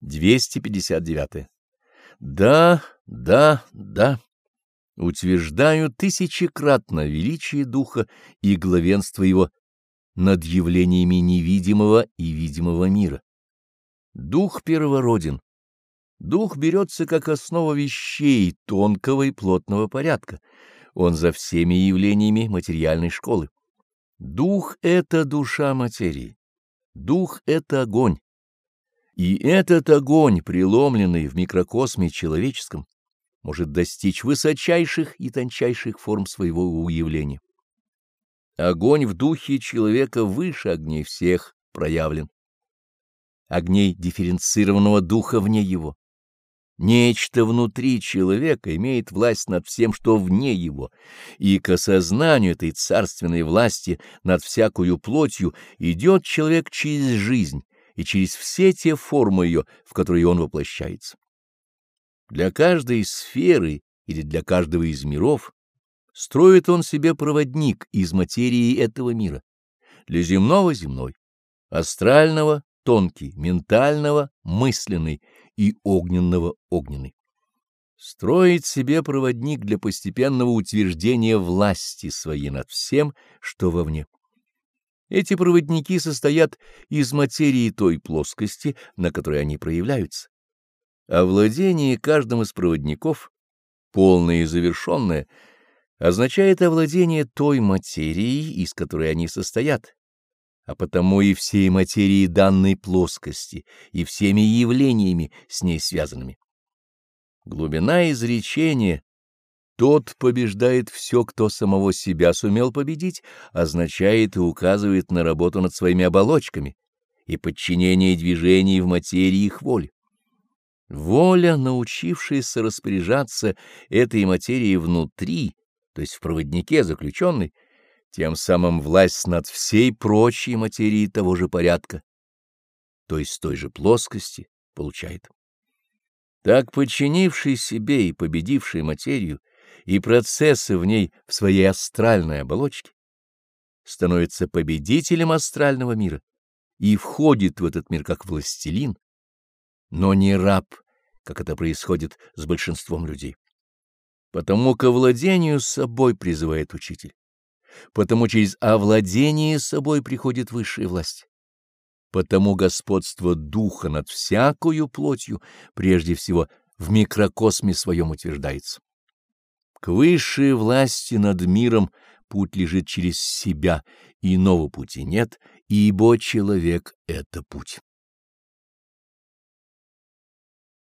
259. Да, да, да. Утверждаю тысячекратно величие духа и главенство его над явлениями невидимого и видимого мира. Дух первороден. Дух берется как основа вещей тонкого и плотного порядка. Он за всеми явлениями материальной школы. Дух — это душа материи. Дух — это огонь. И этот огонь, преломленный в микрокосме человеческом, может достичь высочайших и тончайших форм своего уявления. Огонь в духе человека выше огней всех проявлен. Огней дифференцированного духа вне его. Нечто внутри человека имеет власть над всем, что вне его, и к осознанию этой царственной власти над всякую плотью идет человек через жизнь, и через все те формы ее, в которые он воплощается. Для каждой сферы или для каждого из миров строит он себе проводник из материи этого мира. Для земного — земной, астрального — тонкий, ментального — мысленный и огненного — огненный. Строит себе проводник для постепенного утверждения власти своей над всем, что вовне. Эти проводники состоят из материи той плоскости, на которой они проявляются. Овладение каждым из проводников, полное и завершенное, означает овладение той материей, из которой они состоят, а потому и всей материи данной плоскости, и всеми явлениями с ней связанными. Глубина изречения тот побеждает все, кто самого себя сумел победить, означает и указывает на работу над своими оболочками и подчинение движений в материи их воли. Воля, научившаяся распоряжаться этой материей внутри, то есть в проводнике заключенной, тем самым власть над всей прочей материей того же порядка, то есть той же плоскости, получает. Так, подчинивший себе и победивший материю, и процессы в ней в своей астральной оболочке, становится победителем астрального мира и входит в этот мир как властелин, но не раб, как это происходит с большинством людей. Потому к овладению собой призывает учитель, потому через овладение собой приходит высшая власть. Потому господство духа над всякою плотью прежде всего в микрокосме своем утверждается. К высшей власти над миром путь лежит через себя, иного пути нет, ибо человек — это путь.